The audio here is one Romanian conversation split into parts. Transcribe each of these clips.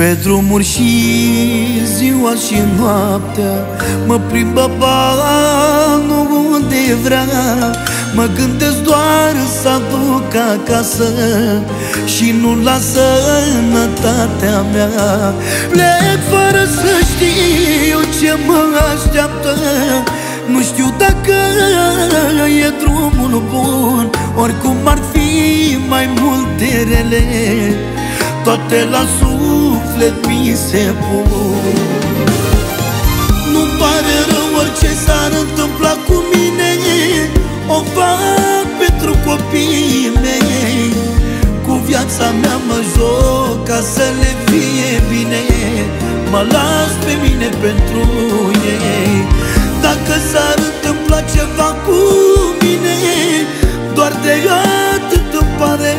Pe drumuri și ziua și noaptea. Mă plimbă banul unde vrea Mă gândesc doar să aduc acasă Și nu la sănătatea mea. Plec fără să știu ce mă așteaptă. Nu știu dacă e drumul bun Oricum ar fi mai multe rele. Toate la suflet mi se pun. Nu-mi pare rău orice s-ar întâmpla cu mine. O fac pentru copiii mei. Cu viața mea mă joc ca să le fie bine. Mă las pe mine pentru ei. Dacă s-ar întâmpla ceva cu mine Doar de atât îmi pare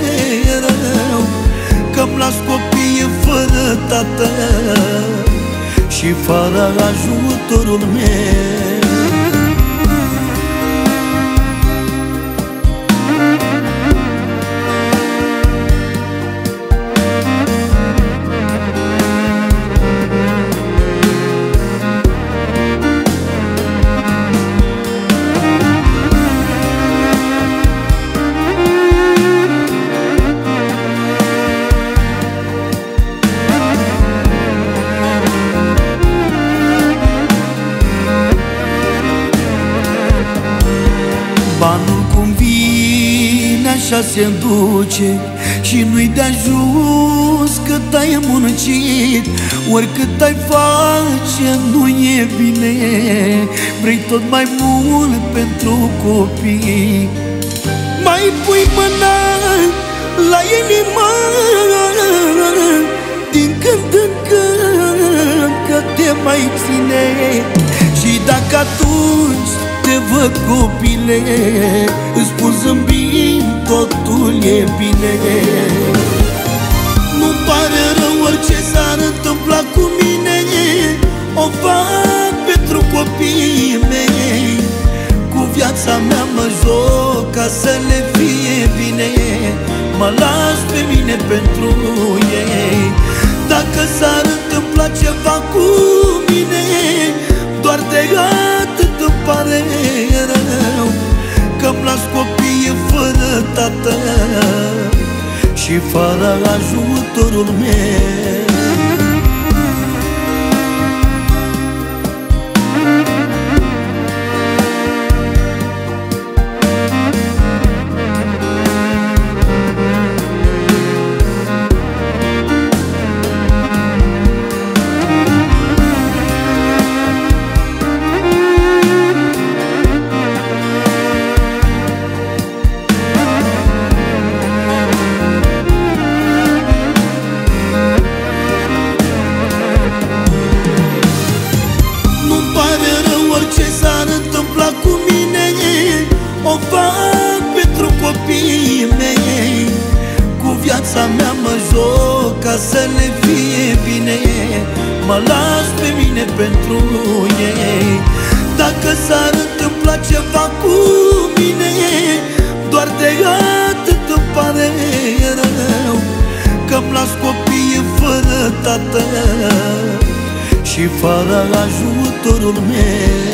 rău. Că-mi las copiii fără tată Și fără ajutorul meu Banul cum vine așa se duce Și nu-i de ajuns cât ai muncit. Oricât ai face nu e bine. Vrei tot mai mult pentru copii. Mai pui mâna la inimă. Din când în când că te mai ține. Și dacă atunci te văd copile Îți spun zâmbind, totul e bine. Nu pare rău orice s-ar întâmpla cu mine O fac pentru copiii mei. Cu viața mea mă joc ca să le fie bine. Mă las pe mine pentru ei. Dacă s-ar întâmpla ceva cu mine Doar de atât îmi pare rău Că-mi las copiii fără tată Și fără ajutorul meu las pe mine pentru ei. Dacă s-ar întâmpla ceva cu mine Doar de atât îmi pare rău Că-mi las copiii fără tată și fără ajutorul meu